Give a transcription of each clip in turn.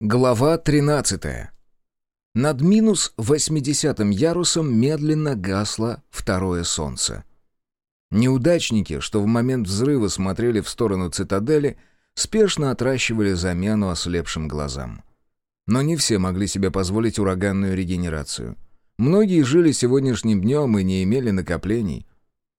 Глава 13. Над минус 80 ярусом медленно гасло второе солнце. Неудачники, что в момент взрыва смотрели в сторону цитадели, спешно отращивали замену ослепшим глазам. Но не все могли себе позволить ураганную регенерацию. Многие жили сегодняшним днем и не имели накоплений.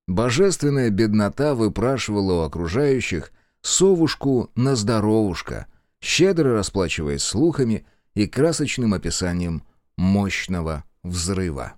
Божественная беднота выпрашивала у окружающих совушку на здоровушка — щедро расплачиваясь слухами и красочным описанием мощного взрыва.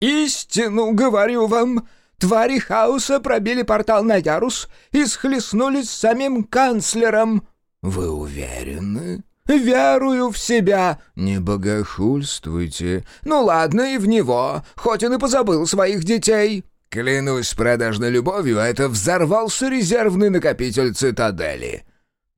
«Истину говорю вам!» Твари хаоса пробили портал на ярус и схлестнулись с самим канцлером. Вы уверены? Верую в себя. Не богохульствуйте. Ну ладно, и в него, хоть он и позабыл своих детей. Клянусь продажной любовью, это взорвался резервный накопитель цитадели.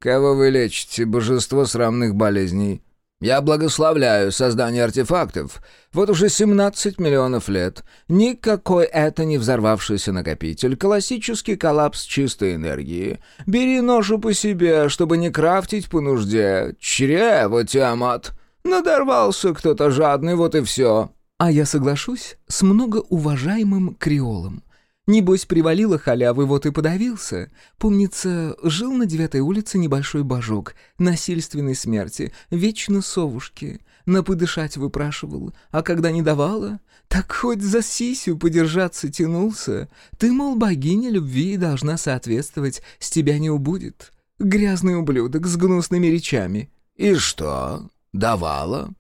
Кого вы лечите, божество срамных болезней? Я благословляю создание артефактов. Вот уже 17 миллионов лет. Никакой это не взорвавшийся накопитель. Классический коллапс чистой энергии. Бери ножу по себе, чтобы не крафтить по нужде. Чрево, Тиамат. Надорвался кто-то жадный, вот и все. А я соглашусь с многоуважаемым креолом. Небось, привалило халявы, вот и подавился. Помнится, жил на девятой улице небольшой божок, насильственной смерти, вечно совушки. Наподышать выпрашивал, а когда не давала, так хоть за сисю подержаться тянулся. Ты, мол, богиня любви и должна соответствовать, с тебя не убудет. Грязный ублюдок с гнусными речами. «И что, давала?»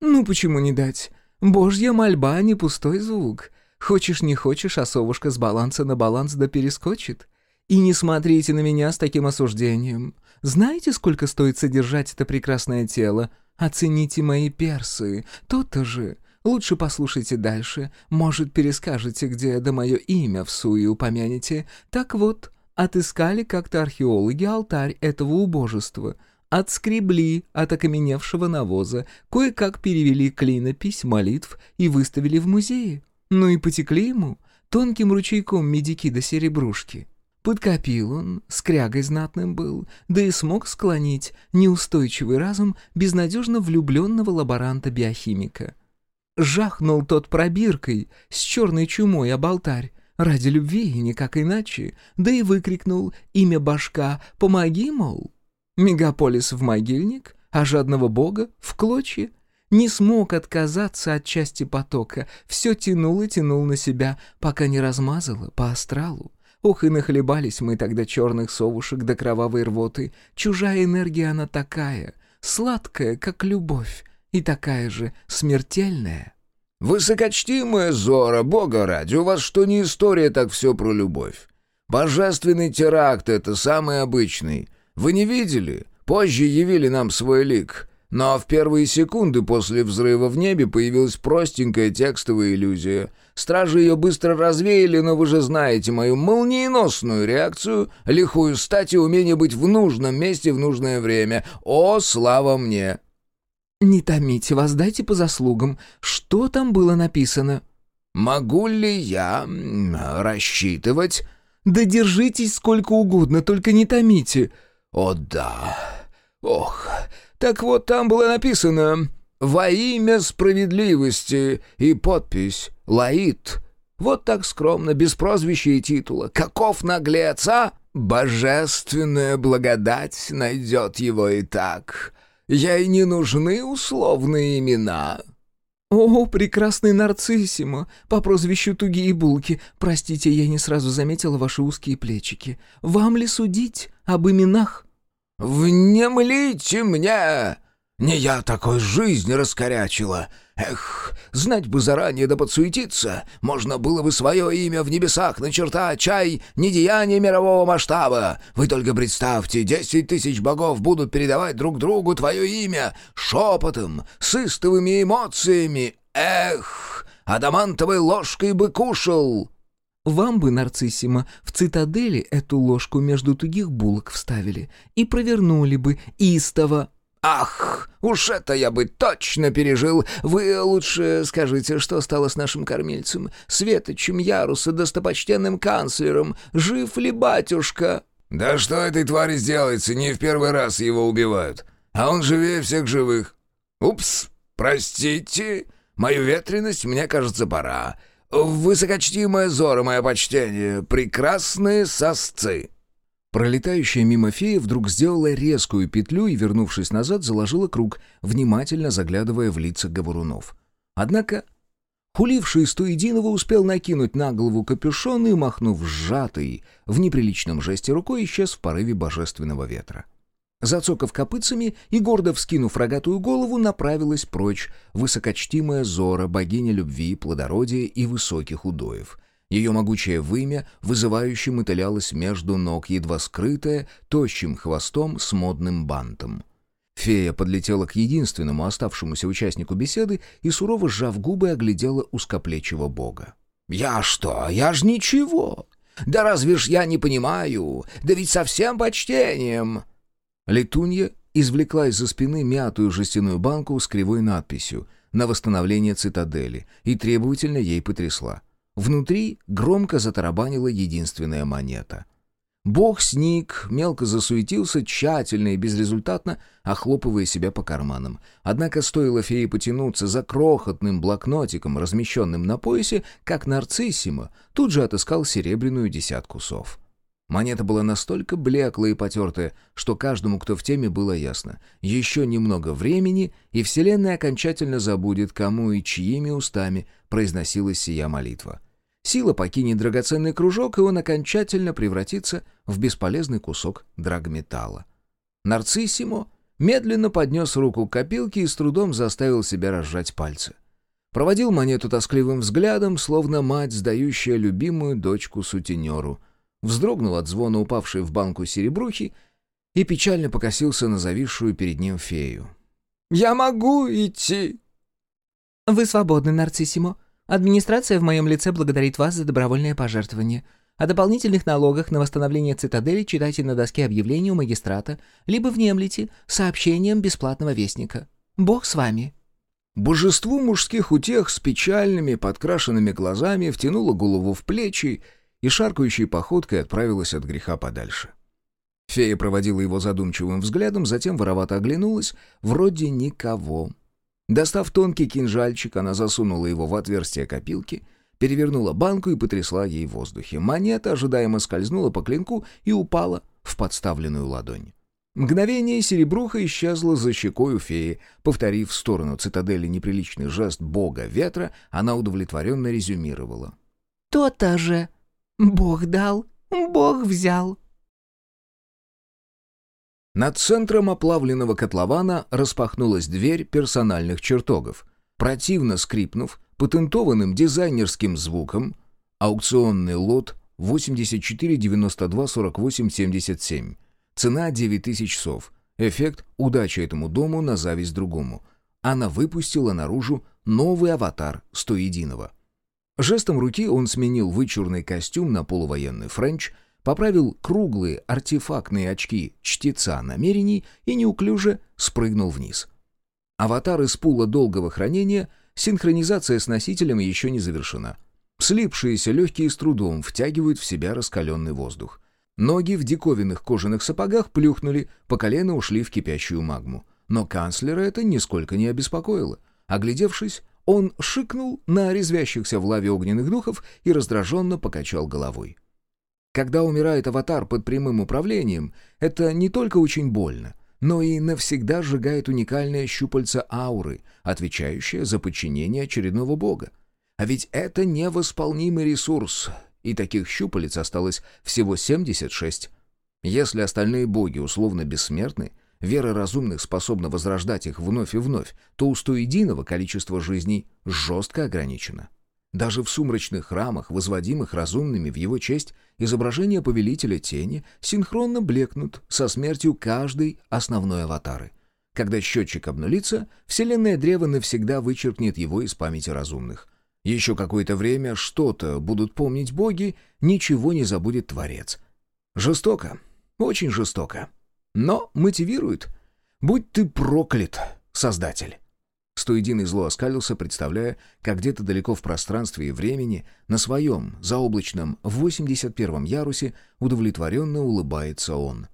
«Ну, почему не дать? Божья мольба, не пустой звук». Хочешь не хочешь, а совушка с баланса на баланс да перескочит. И не смотрите на меня с таким осуждением. Знаете, сколько стоит содержать это прекрасное тело? Оцените мои персы. То-то же. Лучше послушайте дальше. Может, перескажете, где да мое имя в суе упомянете. Так вот, отыскали как-то археологи алтарь этого убожества — отскребли от окаменевшего навоза, кое-как перевели клинопись молитв и выставили в музее. Ну и потекли ему тонким ручейком медики до серебрушки. Подкопил он, скрягой знатным был, да и смог склонить неустойчивый разум безнадежно влюбленного лаборанта-биохимика. Жахнул тот пробиркой с черной чумой об алтарь, ради любви и никак иначе, да и выкрикнул имя башка «Помоги, мол!» Мегаполис в могильник, а жадного бога в клочья — не смог отказаться от части потока, все тянул и тянул на себя, пока не размазало по астралу. Ох, и нахлебались мы тогда черных совушек до кровавой рвоты. Чужая энергия она такая, сладкая, как любовь, и такая же смертельная. «Высокочтимая Зора, бога ради, у вас что не история, так все про любовь. Божественный теракт — это самый обычный. Вы не видели? Позже явили нам свой лик. Но в первые секунды после взрыва в небе появилась простенькая текстовая иллюзия. Стражи ее быстро развеяли, но вы же знаете мою молниеносную реакцию, лихую стать и умение быть в нужном месте в нужное время. О, слава мне!» «Не томите, воздайте по заслугам. Что там было написано?» «Могу ли я рассчитывать?» «Да держитесь сколько угодно, только не томите». «О да! Ох, так вот, там было написано «Во имя справедливости» и подпись «Лаид». Вот так скромно, без прозвища и титула. Каков наглец, а? Божественная благодать найдет его и так. Ей не нужны условные имена. «О, прекрасный нарциссимо, по прозвищу Тугие Булки. Простите, я не сразу заметила ваши узкие плечики. Вам ли судить об именах?» «Внемлите мне! Не я такой жизнь раскорячила! Эх, знать бы заранее да подсуетиться, можно было бы свое имя в небесах начертать, чай, недеяние мирового масштаба. Вы только представьте, десять тысяч богов будут передавать друг другу твое имя шепотом, с истовыми эмоциями. Эх, адамантовой ложкой бы кушал!» Вам бы, Нарциссима, в цитадели эту ложку между тугих булок вставили и провернули бы истово. «Ах, уж это я бы точно пережил! Вы лучше скажите, что стало с нашим кормильцем, Светочем Яруса, достопочтенным канцлером? Жив ли батюшка?» «Да что этой твари сделается, не в первый раз его убивают, а он живее всех живых. Упс, простите, мою ветренность, мне кажется, пора. Высокочтимая Зора, мое почтение, прекрасные сосцы». Пролетающая мимо фея вдруг сделала резкую петлю и, вернувшись назад, заложила круг, внимательно заглядывая в лица говорунов. Однако Хуливший Стоединова успел накинуть на голову капюшон и, махнув сжатый, в неприличном жесте рукой, исчез в порыве божественного ветра. Зацокав копытцами и гордо вскинув рогатую голову, направилась прочь высокочтимая Зора, богиня любви, плодородия и высоких удоев. Ее могучее вымя вызывающе мотылялось между ног, едва скрытое, тощим хвостом с модным бантом. Фея подлетела к единственному оставшемуся участнику беседы и, сурово сжав губы, оглядела узкоплечего бога. «Я что? Я ж ничего! Да разве ж я не понимаю? Да ведь со всем почтением!» Летунья извлекла из-за спины мятую жестяную банку с кривой надписью «На восстановление цитадели» и требовательно ей потрясла. Внутри громко затарабанила единственная монета — Бог сник, мелко засуетился, тщательно и безрезультатно охлопывая себя по карманам. Однако стоило фее потянуться за крохотным блокнотиком, размещенным на поясе, как нарциссимо тут же отыскал серебряную десятку сов. Монета была настолько блеклая и потертая, что каждому, кто в теме, было ясно. Еще немного времени, и Вселенная окончательно забудет, кому и чьими устами произносилась сия молитва. Сила покинет драгоценный кружок, и он окончательно превратится в бесполезный кусок драгметалла. Нарциссимо медленно поднес руку к копилке и с трудом заставил себя разжать пальцы. Проводил монету тоскливым взглядом, словно мать, сдающая любимую дочку сутенеру. Вздрогнул от звона упавшей в банку серебрухи и печально покосился на зависшую перед ним фею. «Я могу идти!» «Вы свободны, Нарциссимо», Администрация в моем лице благодарит вас за добровольное пожертвование. О дополнительных налогах на восстановление цитадели читайте на доске объявлений у магистрата, либо внемлите сообщением бесплатного вестника. Бог с вами». Божеству мужских утех с печальными, подкрашенными глазами втянуло голову в плечи и шаркающей походкой отправилась от греха подальше. Фея проводила его задумчивым взглядом, затем воровато оглянулась. Вроде никого. Достав тонкий кинжальчик, она засунула его в отверстие копилки, перевернула банку и потрясла ей в воздухе. Монета ожидаемо скользнула по клинку и упала в подставленную ладонь. Мгновение серебруха исчезла за щекой у феи. Повторив в сторону цитадели неприличный жест бога ветра, она удовлетворенно резюмировала. «То-то же! Бог дал, Бог взял!» Над центром оплавленного котлована распахнулась дверь персональных чертогов. Противно скрипнув, патентованным дизайнерским звуком, аукционный лот 84924877. Цена 9000 сов. Эффект «Удача этому дому на зависть другому». Она выпустила наружу новый аватар Стоединого. Жестом руки он сменил вычурный костюм на полувоенный френч, поправил круглые артефактные очки чтеца намерений и неуклюже спрыгнул вниз. Аватар из пула долгого хранения, синхронизация с носителем еще не завершена. Слипшиеся легкие с трудом втягивают в себя раскаленный воздух. Ноги в диковинных кожаных сапогах плюхнули, по колено ушли в кипящую магму. Но канцлера это нисколько не обеспокоило. Оглядевшись, он шикнул на резвящихся в лаве огненных духов и раздраженно покачал головой. Когда умирает аватар под прямым управлением, это не только очень больно, но и навсегда сжигает уникальное щупальце ауры, отвечающее за подчинение очередного бога. А ведь это невосполнимый ресурс, и таких щупалец осталось всего 76. Если остальные боги условно бессмертны, вера разумных способна возрождать их вновь и вновь, то у стоединого количество жизней жестко ограничено. Даже в сумрачных храмах, возводимых разумными в его честь, изображения повелителя тени синхронно блекнут со смертью каждой основной аватары. Когда счетчик обнулится, вселенное древо навсегда вычеркнет его из памяти разумных. Еще какое-то время что-то будут помнить боги, ничего не забудет Творец. Жестоко, очень жестоко. Но мотивирует. Будь ты проклят, Создатель. Стоединый зло оскалился, представляя, как где-то далеко в пространстве и времени, на своем, заоблачном, в 81-м ярусе, удовлетворенно улыбается он.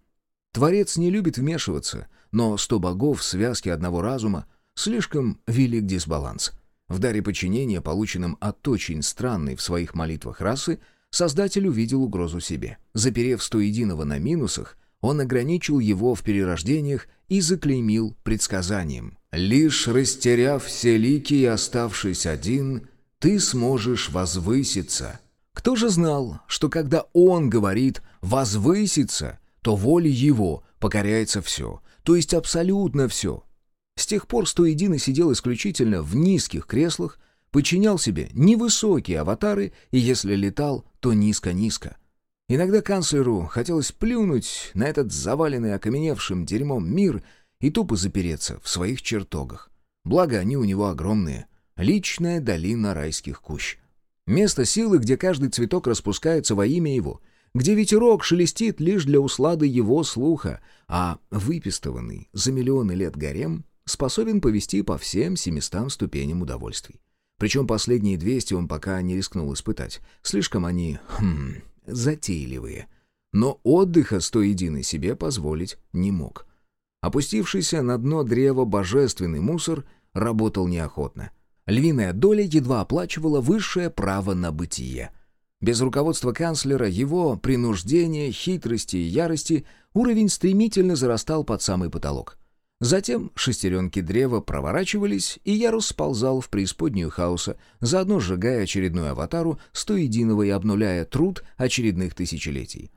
Творец не любит вмешиваться, но сто богов в связке одного разума слишком велик дисбаланс. В даре подчинения, полученном от очень странной в своих молитвах расы, Создатель увидел угрозу себе. Заперев стоединого на минусах, он ограничил его в перерождениях и заклеймил предсказанием. «Лишь растеряв все лики и оставшись один, ты сможешь возвыситься». Кто же знал, что когда он говорит «возвыситься», то воле его покоряется все, то есть абсолютно все. С тех пор Стоединый сидел исключительно в низких креслах, подчинял себе невысокие аватары и, если летал, то низко-низко. Иногда канцлеру хотелось плюнуть на этот заваленный окаменевшим дерьмом мир и тупо запереться в своих чертогах. Благо, они у него огромные. Личная долина райских кущ. Место силы, где каждый цветок распускается во имя его, где ветерок шелестит лишь для услады его слуха, а выпистованный за миллионы лет гарем способен повести по всем семистам ступеням удовольствий. Причем последние двести он пока не рискнул испытать. Слишком они, хм, затейливые. Но отдыха стоединый себе позволить не мог. Опустившийся на дно древа божественный мусор работал неохотно. Львиная доля едва оплачивала высшее право на бытие. Без руководства канцлера, его принуждения, хитрости и ярости уровень стремительно зарастал под самый потолок. Затем шестеренки древа проворачивались, и ярус сползал в преисподнюю хаоса, заодно сжигая очередную аватару, сто единого и обнуляя труд очередных тысячелетий.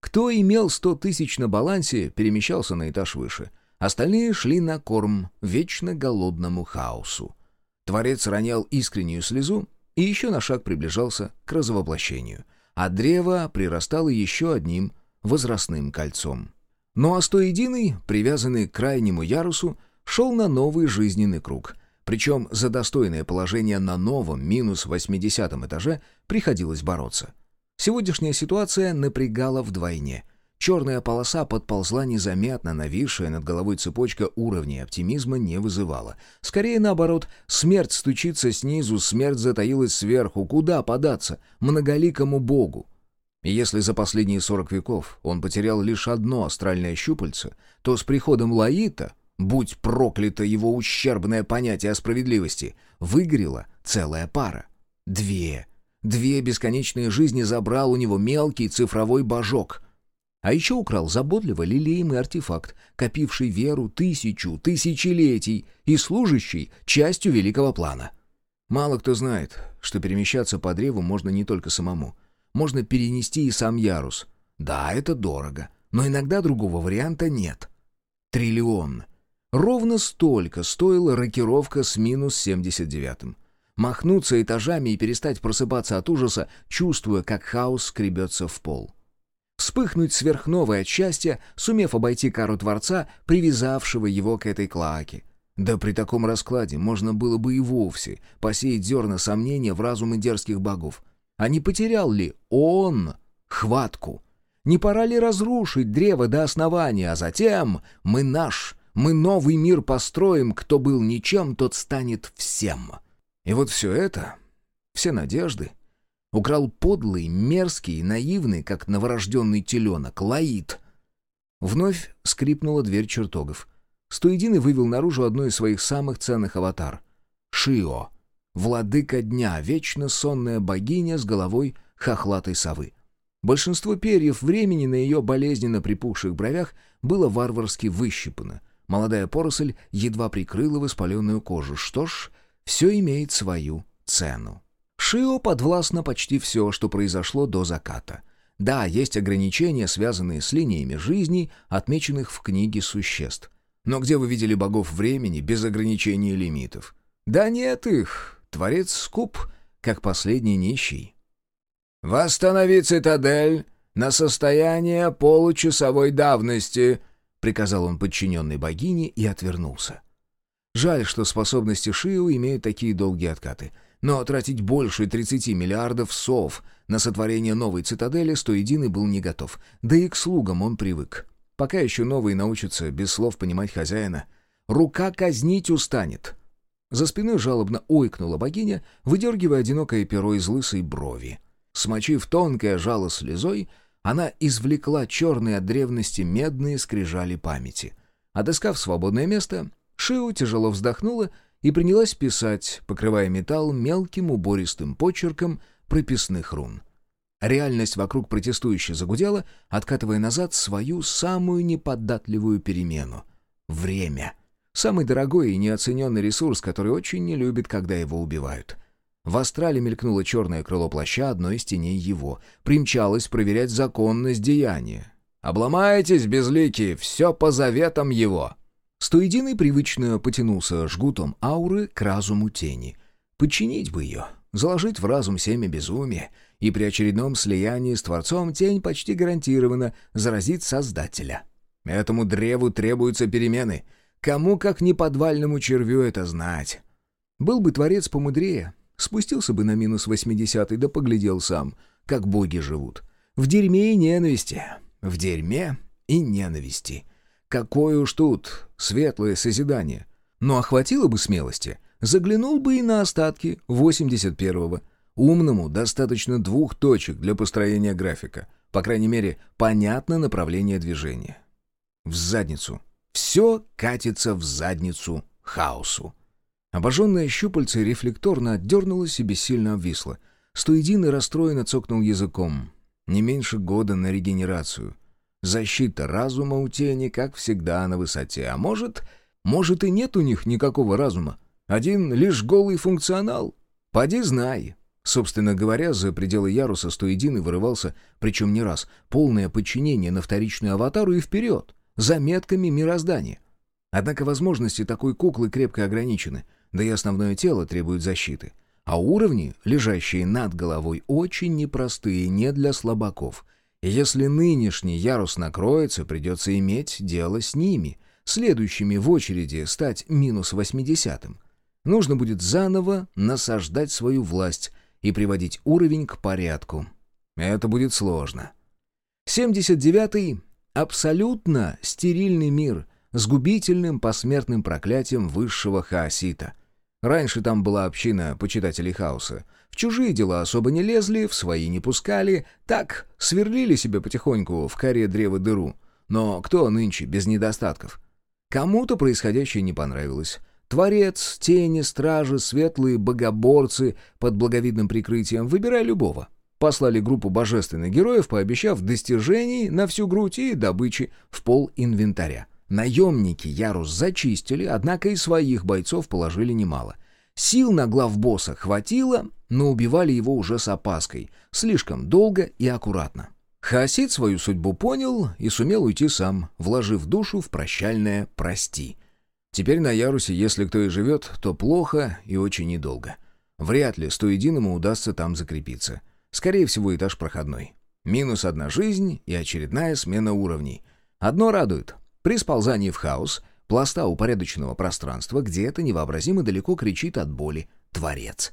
Кто имел сто тысяч на балансе, перемещался на этаж выше. Остальные шли на корм вечно голодному хаосу. Творец ронял искреннюю слезу и еще на шаг приближался к развоплощению, а древо прирастало еще одним возрастным кольцом. Ну а стоединый, привязанный к крайнему ярусу, шел на новый жизненный круг. Причем за достойное положение на новом минус 80 этаже приходилось бороться. Сегодняшняя ситуация напрягала вдвойне. Черная полоса подползла незаметно, нависшая над головой цепочка уровней оптимизма не вызывала. Скорее наоборот, смерть стучится снизу, смерть затаилась сверху. Куда податься? Многоликому богу. И если за последние сорок веков он потерял лишь одно астральное щупальце, то с приходом Лаита, будь проклято его ущербное понятие о справедливости, выгорела целая пара. Две. Две бесконечные жизни забрал у него мелкий цифровой божок. А еще украл заботливо лелеемый артефакт, копивший веру тысячу, тысячелетий и служащий частью великого плана. Мало кто знает, что перемещаться по древу можно не только самому — можно перенести и сам ярус. Да, это дорого, но иногда другого варианта нет. Триллион. Ровно столько стоила рокировка с минус 79-м. Махнуться этажами и перестать просыпаться от ужаса, чувствуя, как хаос скребется в пол. Вспыхнуть сверхновой от счастья, сумев обойти кару Творца, привязавшего его к этой клаке. Да при таком раскладе можно было бы и вовсе посеять зерна сомнения в разумы дерзких богов. А не потерял ли он хватку? Не пора ли разрушить древо до основания, а затем мы наш, мы новый мир построим, кто был ничем, тот станет всем. И вот все это, все надежды, украл подлый, мерзкий, наивный, как новорожденный теленок, Лаид. Вновь скрипнула дверь чертогов. Стоединый вывел наружу одну из своих самых ценных аватар — Шио — Владыка дня, вечно сонная богиня с головой хохлатой совы. Большинство перьев времени на ее болезненно припухших бровях было варварски выщипано. Молодая поросль едва прикрыла воспаленную кожу. Что ж, все имеет свою цену. Шио подвластно почти все, что произошло до заката. Да, есть ограничения, связанные с линиями жизни, отмеченных в книге существ. Но где вы видели богов времени без ограничений и лимитов? Да нет их, Творец скуп, как последний нищий. «Восстанови цитадель на состояние получасовой давности», — приказал он подчиненной богине и отвернулся. Жаль, что способности Шиу имеют такие долгие откаты. Но тратить больше 30 миллиардов сов на сотворение новой цитадели Стоединый был не готов. Да и к слугам он привык. Пока еще новые научатся без слов понимать хозяина. Рука казнить устанет. За спиной жалобно ойкнула богиня, выдергивая одинокое перо из лысой брови. Смочив тонкое жало слезой, она извлекла черные от древности медные скрижали памяти. Отыскав свободное место, Шиу тяжело вздохнула и принялась писать, покрывая металл мелким убористым почерком прописных рун. Реальность вокруг протестующе загудела, откатывая назад свою самую неподатливую перемену — время. Самый дорогой и неоцененный ресурс, который очень не любит, когда его убивают. В астрале мелькнуло черное крыло плаща одной из теней его. Примчалось проверять законность деяния. «Обломаетесь, безликие, все по заветам его!» Стоединый привычно потянулся жгутом ауры к разуму тени. Подчинить бы ее, заложить в разум семя безумия, и при очередном слиянии с Творцом тень почти гарантированно заразит Создателя. Этому древу требуются перемены. Кому, как не подвальному червю, это знать? Был бы Творец помудрее, спустился бы на минус 80 да поглядел сам, как боги живут. В дерьме и ненависти. В дерьме и ненависти. Какое уж тут светлое созидание. Но охватило бы смелости. Заглянул бы и на остатки 81-го. Умному достаточно двух точек для построения графика. По крайней мере, понятно направление движения. В задницу. Все катится в задницу хаосу. Обожженное щупальце рефлекторно отдернулось и бессильно обвисло. Стоедин и расстроенно цокнул языком. Не меньше года на регенерацию. Защита разума у тени, как всегда, на высоте. А может, может и нет у них никакого разума. Один лишь голый функционал. Поди знай. Собственно говоря, за пределы яруса Стоедин и вырывался, причем не раз, полное подчинение на вторичную аватару и вперед, за метками мироздания. Однако возможности такой куклы крепко ограничены — да и основное тело требует защиты. А уровни, лежащие над головой, очень непростые, не для слабаков. Если нынешний ярус накроется, придется иметь дело с ними, следующими в очереди стать минус восьмидесятым. Нужно будет заново насаждать свою власть и приводить уровень к порядку. Это будет сложно. 79-й — абсолютно стерильный мир с губительным посмертным проклятием высшего хаосита — Раньше там была община почитателей хаоса. В чужие дела особо не лезли, в свои не пускали. Так, сверлили себе потихоньку в коре древа дыру. Но кто нынче без недостатков? Кому-то происходящее не понравилось. Творец, тени, стражи, светлые богоборцы под благовидным прикрытием, выбирай любого. Послали группу божественных героев, пообещав достижений на всю грудь и добычи в пол инвентаря. Наемники Ярус зачистили, однако и своих бойцов положили немало. Сил на главбосса хватило, но убивали его уже с опаской, слишком долго и аккуратно. Хаосид свою судьбу понял и сумел уйти сам, вложив душу в прощальное «прости». Теперь на Ярусе, если кто и живет, то плохо и очень недолго. Вряд ли стоединому удастся там закрепиться. Скорее всего, этаж проходной. Минус одна жизнь и очередная смена уровней. Одно радует. При сползании в хаос, пласта упорядоченного пространства, где-то невообразимо далеко кричит от боли Творец.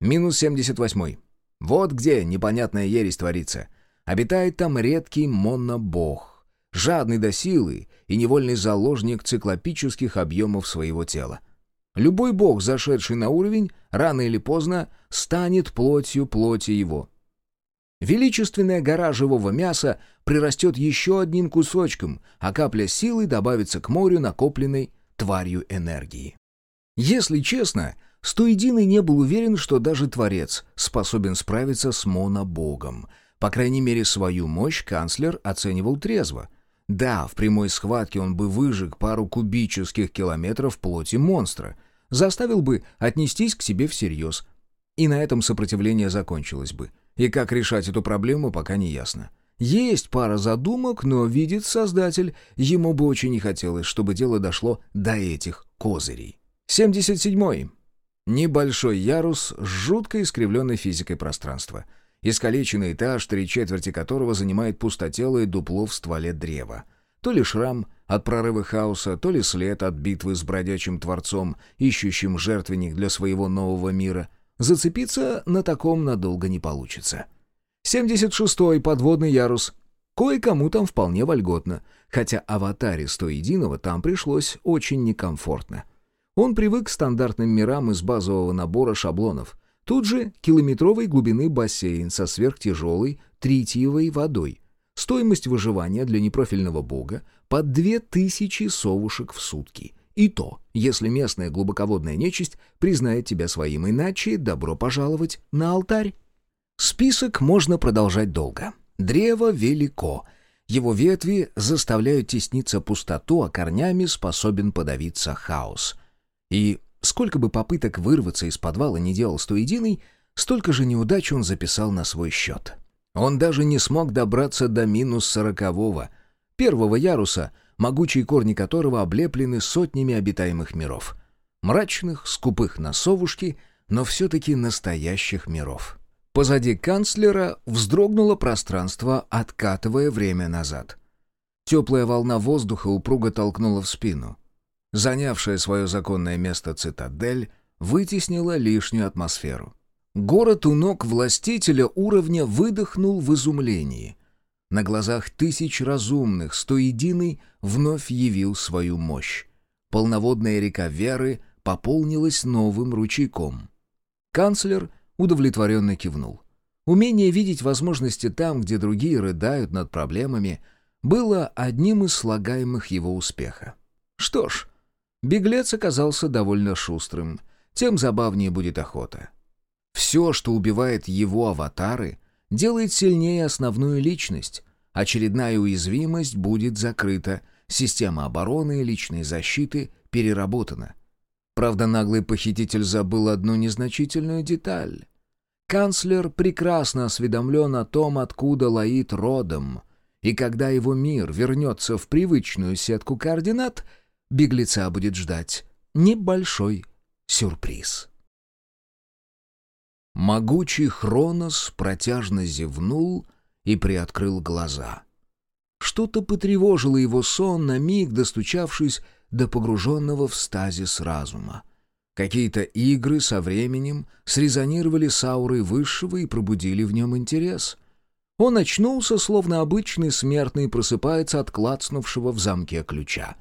Минус 78. Вот где непонятная ересь творится. Обитает там редкий монобог, жадный до силы и невольный заложник циклопических объемов своего тела. Любой бог, зашедший на уровень, рано или поздно станет плотью плоти его — Величественная гора живого мяса прирастет еще одним кусочком, а капля силы добавится к морю накопленной тварью энергии. Если честно, Стоединый не был уверен, что даже Творец способен справиться с монобогом. По крайней мере, свою мощь канцлер оценивал трезво. Да, в прямой схватке он бы выжег пару кубических километров плоти монстра, заставил бы отнестись к себе всерьез. И на этом сопротивление закончилось бы — и как решать эту проблему, пока не ясно. Есть пара задумок, но, видит Создатель, ему бы очень не хотелось, чтобы дело дошло до этих козырей. 77. Небольшой ярус с жутко искривленной физикой пространства. Искалеченный этаж, три четверти которого занимает пустотелое дупло в стволе древа. То ли шрам от прорыва хаоса, то ли след от битвы с бродячим творцом, ищущим жертвенник для своего нового мира — Зацепиться на таком надолго не получится. 76-й подводный ярус. Кое-кому там вполне вольготно, хотя аватаре сто единого там пришлось очень некомфортно. Он привык к стандартным мирам из базового набора шаблонов. Тут же километровой глубины бассейн со сверхтяжелой тритиевой водой. Стоимость выживания для непрофильного бога две тысячи совушек в сутки. И то, если местная глубоководная нечисть признает тебя своим, иначе добро пожаловать на алтарь. Список можно продолжать долго. Древо велико. Его ветви заставляют тесниться пустоту, а корнями способен подавиться хаос. И сколько бы попыток вырваться из подвала не делал стоединый, столько же неудач он записал на свой счет. Он даже не смог добраться до минус сорокового, первого яруса, могучие корни которого облеплены сотнями обитаемых миров. Мрачных, скупых на совушки, но все-таки настоящих миров. Позади канцлера вздрогнуло пространство, откатывая время назад. Теплая волна воздуха упруго толкнула в спину. Занявшая свое законное место цитадель вытеснила лишнюю атмосферу. Город у ног властителя уровня выдохнул в изумлении. На глазах тысяч разумных стоединый вновь явил свою мощь. Полноводная река Веры пополнилась новым ручейком. Канцлер — удовлетворенно кивнул. Умение видеть возможности там, где другие рыдают над проблемами, было одним из слагаемых его успеха. Что ж, беглец оказался довольно шустрым, тем забавнее будет охота. Все, что убивает его аватары, делает сильнее основную личность. Очередная уязвимость будет закрыта, система обороны и личной защиты переработана — Правда, наглый похититель забыл одну незначительную деталь. Канцлер прекрасно осведомлен о том, откуда Лаид родом, и когда его мир вернется в привычную сетку координат, беглеца будет ждать небольшой сюрприз. Могучий Хронос протяжно зевнул и приоткрыл глаза. Что-то потревожило его сон, на миг достучавшись до погруженного в стазис разума. Какие-то игры со временем срезонировали с аурой высшего и пробудили в нем интерес. Он очнулся, словно обычный смертный просыпается от клацнувшего в замке ключа.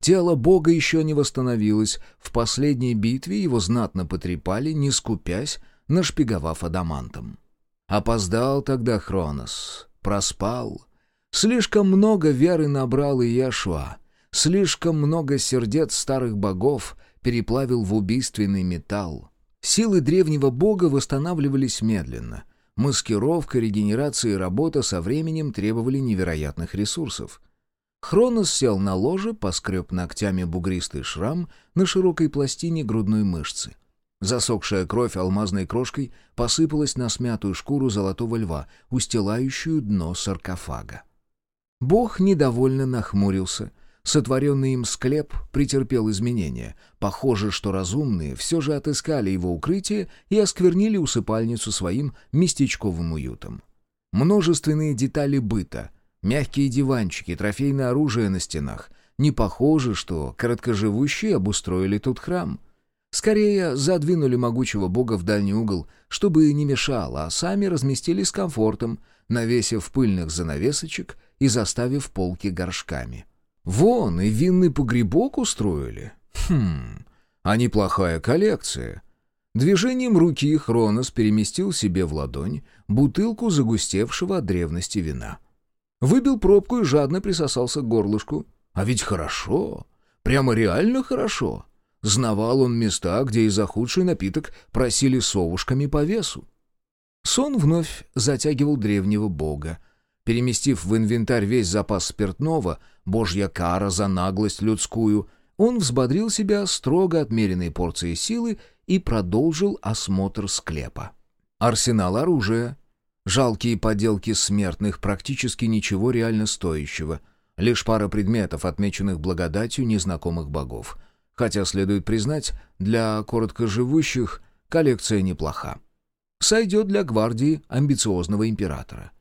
Тело бога еще не восстановилось, в последней битве его знатно потрепали, не скупясь, нашпиговав адамантом. Опоздал тогда Хронос, проспал. Слишком много веры набрал Иешуа — Слишком много сердец старых богов переплавил в убийственный металл. Силы древнего бога восстанавливались медленно. Маскировка, регенерация и работа со временем требовали невероятных ресурсов. Хронос сел на ложе, поскреб ногтями бугристый шрам на широкой пластине грудной мышцы. Засохшая кровь алмазной крошкой посыпалась на смятую шкуру золотого льва, устилающую дно саркофага. Бог недовольно нахмурился — Сотворенный им склеп претерпел изменения. Похоже, что разумные все же отыскали его укрытие и осквернили усыпальницу своим местечковым уютом. Множественные детали быта, мягкие диванчики, трофейное оружие на стенах. Не похоже, что короткоживущие обустроили тут храм. Скорее, задвинули могучего бога в дальний угол, чтобы не мешало, а сами разместились с комфортом, навесив пыльных занавесочек и заставив полки горшками. — Вон, и винный погребок устроили. Хм, а неплохая коллекция. Движением руки Хронос переместил себе в ладонь бутылку загустевшего от древности вина. Выбил пробку и жадно присосался к горлышку. А ведь хорошо, прямо реально хорошо. Знавал он места, где и за худший напиток просили совушками по весу. Сон вновь затягивал древнего бога, Переместив в инвентарь весь запас спиртного, божья кара за наглость людскую, он взбодрил себя строго отмеренной порцией силы и продолжил осмотр склепа. Арсенал оружия. Жалкие поделки смертных, практически ничего реально стоящего. Лишь пара предметов, отмеченных благодатью незнакомых богов. Хотя, следует признать, для короткоживущих коллекция неплоха. Сойдет для гвардии амбициозного императора.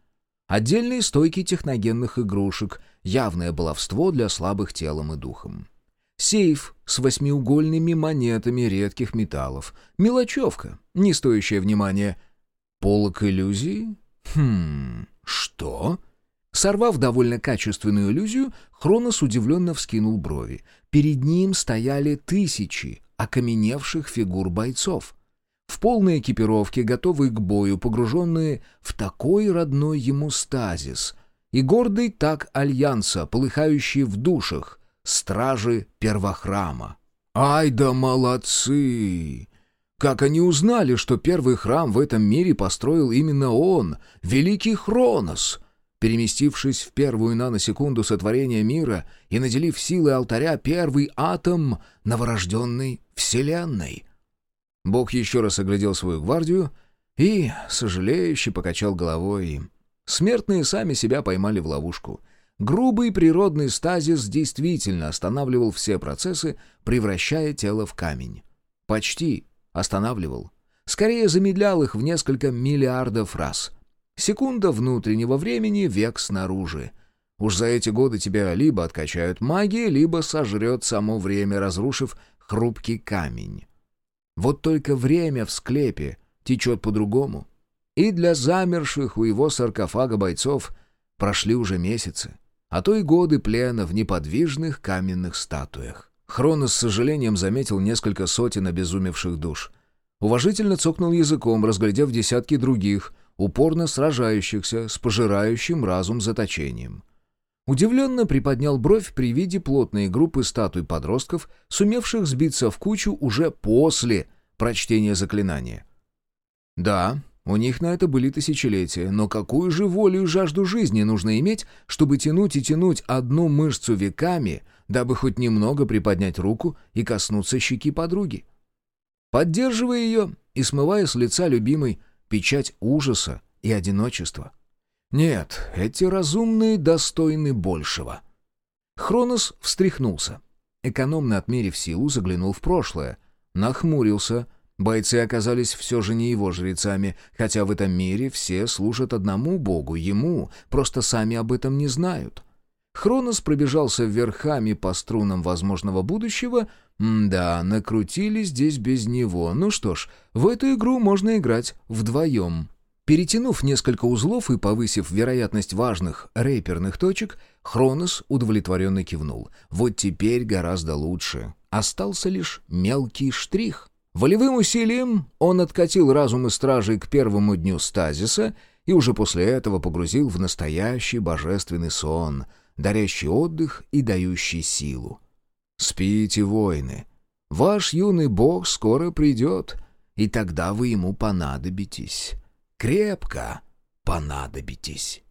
Отдельные стойки техногенных игрушек, явное баловство для слабых телом и духом. Сейф с восьмиугольными монетами редких металлов. Мелочевка, не стоящая внимания. Полок иллюзии? Хм, что? Сорвав довольно качественную иллюзию, Хронос удивленно вскинул брови. Перед ним стояли тысячи окаменевших фигур бойцов. В полной экипировке, готовые к бою, погруженные в такой родной ему стазис, и гордый так Альянса, полыхающий в душах, стражи первохрама. «Ай да молодцы!» Как они узнали, что первый храм в этом мире построил именно он, великий Хронос, переместившись в первую наносекунду сотворения мира и наделив силы алтаря первый атом новорожденной Вселенной? Бог еще раз оглядел свою гвардию и, сожалеюще, покачал головой. Смертные сами себя поймали в ловушку. Грубый природный стазис действительно останавливал все процессы, превращая тело в камень. Почти останавливал. Скорее замедлял их в несколько миллиардов раз. Секунда внутреннего времени, век снаружи. Уж за эти годы тебя либо откачают магии, либо сожрет само время, разрушив хрупкий камень. Вот только время в склепе течет по-другому. И для замерших у его саркофага бойцов прошли уже месяцы, а то и годы плена в неподвижных каменных статуях. Хронос с сожалением заметил несколько сотен обезумевших душ. Уважительно цокнул языком, разглядев десятки других, упорно сражающихся с пожирающим разум заточением. Удивленно приподнял бровь при виде плотной группы статуй подростков, сумевших сбиться в кучу уже после прочтения заклинания. Да, у них на это были тысячелетия, но какую же волю и жажду жизни нужно иметь, чтобы тянуть и тянуть одну мышцу веками, дабы хоть немного приподнять руку и коснуться щеки подруги? Поддерживая ее и смывая с лица любимой печать ужаса и одиночества. Нет, эти разумные достойны большего. Хронос встряхнулся. Экономно отмерив силу, заглянул в прошлое. Нахмурился, Бойцы оказались все же не его жрецами, хотя в этом мире все служат одному богу, ему, просто сами об этом не знают. Хронос пробежался верхами по струнам возможного будущего. Да, накрутили здесь без него. Ну что ж, в эту игру можно играть вдвоем. Перетянув несколько узлов и повысив вероятность важных рэперных точек, Хронос удовлетворенно кивнул. Вот теперь гораздо лучше. Остался лишь мелкий штрих — Волевым усилием он откатил разум и стражей к первому дню стазиса и уже после этого погрузил в настоящий божественный сон, дарящий отдых и дающий силу. «Спите, воины! Ваш юный бог скоро придет, и тогда вы ему понадобитесь. Крепко понадобитесь».